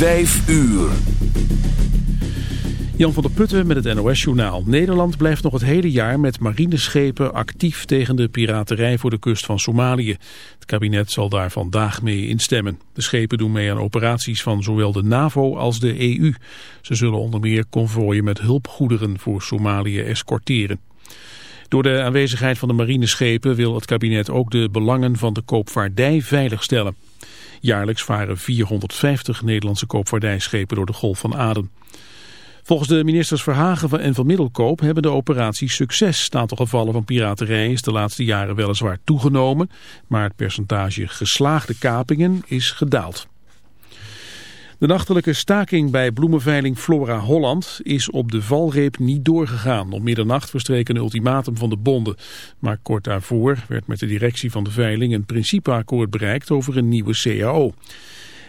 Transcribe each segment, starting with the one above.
Vijf uur. Jan van der Putten met het NOS-journaal. Nederland blijft nog het hele jaar met marineschepen actief tegen de piraterij voor de kust van Somalië. Het kabinet zal daar vandaag mee instemmen. De schepen doen mee aan operaties van zowel de NAVO als de EU. Ze zullen onder meer konvooien met hulpgoederen voor Somalië escorteren. Door de aanwezigheid van de marineschepen wil het kabinet ook de belangen van de koopvaardij veiligstellen. Jaarlijks varen 450 Nederlandse koopvaardijschepen door de Golf van Aden. Volgens de ministers Verhagen en Van Middelkoop hebben de operaties succes. Het aantal gevallen van piraterij is de laatste jaren weliswaar toegenomen, maar het percentage geslaagde kapingen is gedaald. De nachtelijke staking bij bloemenveiling Flora Holland is op de valreep niet doorgegaan. Om middernacht verstreken een ultimatum van de bonden. Maar kort daarvoor werd met de directie van de veiling een principeakkoord bereikt over een nieuwe CAO.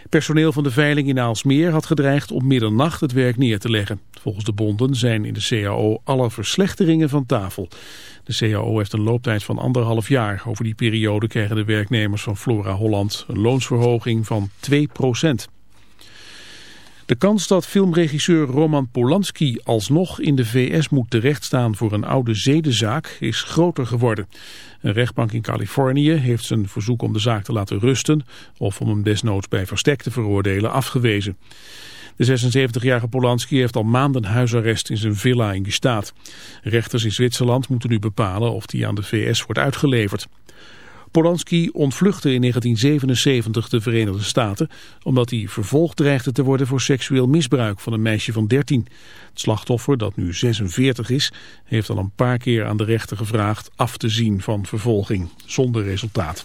Personeel van de veiling in Aalsmeer had gedreigd om middernacht het werk neer te leggen. Volgens de bonden zijn in de CAO alle verslechteringen van tafel. De CAO heeft een looptijd van anderhalf jaar. Over die periode krijgen de werknemers van Flora Holland een loonsverhoging van 2 procent. De kans dat filmregisseur Roman Polanski alsnog in de VS moet terechtstaan voor een oude zedenzaak is groter geworden. Een rechtbank in Californië heeft zijn verzoek om de zaak te laten rusten of om hem desnoods bij verstek te veroordelen afgewezen. De 76-jarige Polanski heeft al maanden huisarrest in zijn villa in Gestaat. Rechters in Zwitserland moeten nu bepalen of hij aan de VS wordt uitgeleverd. Polanski ontvluchtte in 1977 de Verenigde Staten omdat hij vervolgd dreigde te worden voor seksueel misbruik van een meisje van 13. Het slachtoffer, dat nu 46 is, heeft al een paar keer aan de rechter gevraagd af te zien van vervolging, zonder resultaat.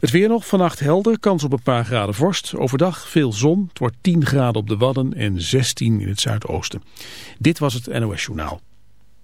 Het weer nog, vannacht helder, kans op een paar graden vorst. Overdag veel zon, het wordt 10 graden op de Wadden en 16 in het zuidoosten. Dit was het NOS Journaal.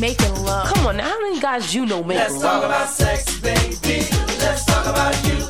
making love. Come on, now, how many guys you know man? Let's talk about sex, baby. Let's talk about you.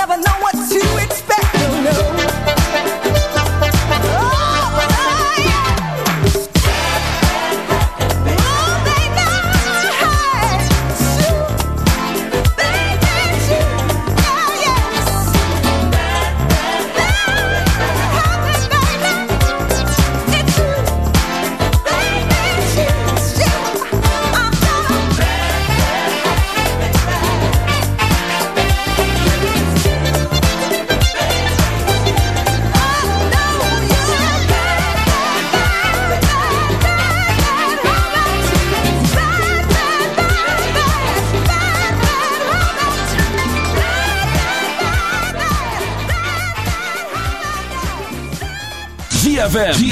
never know what.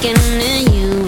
In to you.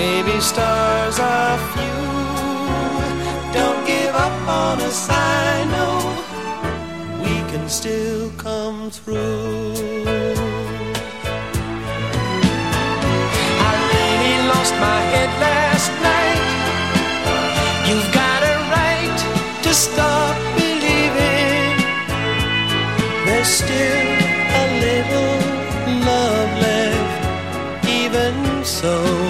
Maybe stars are few. Don't give up on us, I know we can still come through. I really lost my head last night. You've got a right to stop believing there's still a little love left, even so.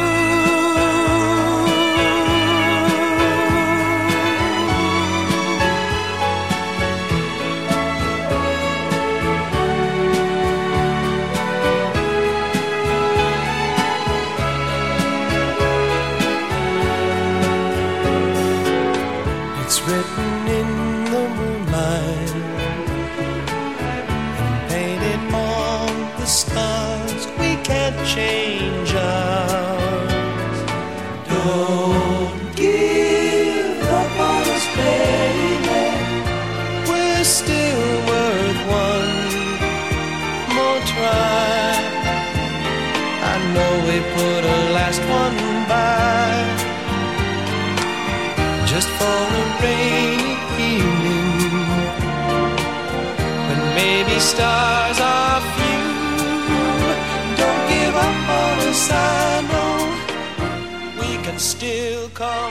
Stars are few. Don't give up on us, I know we can still come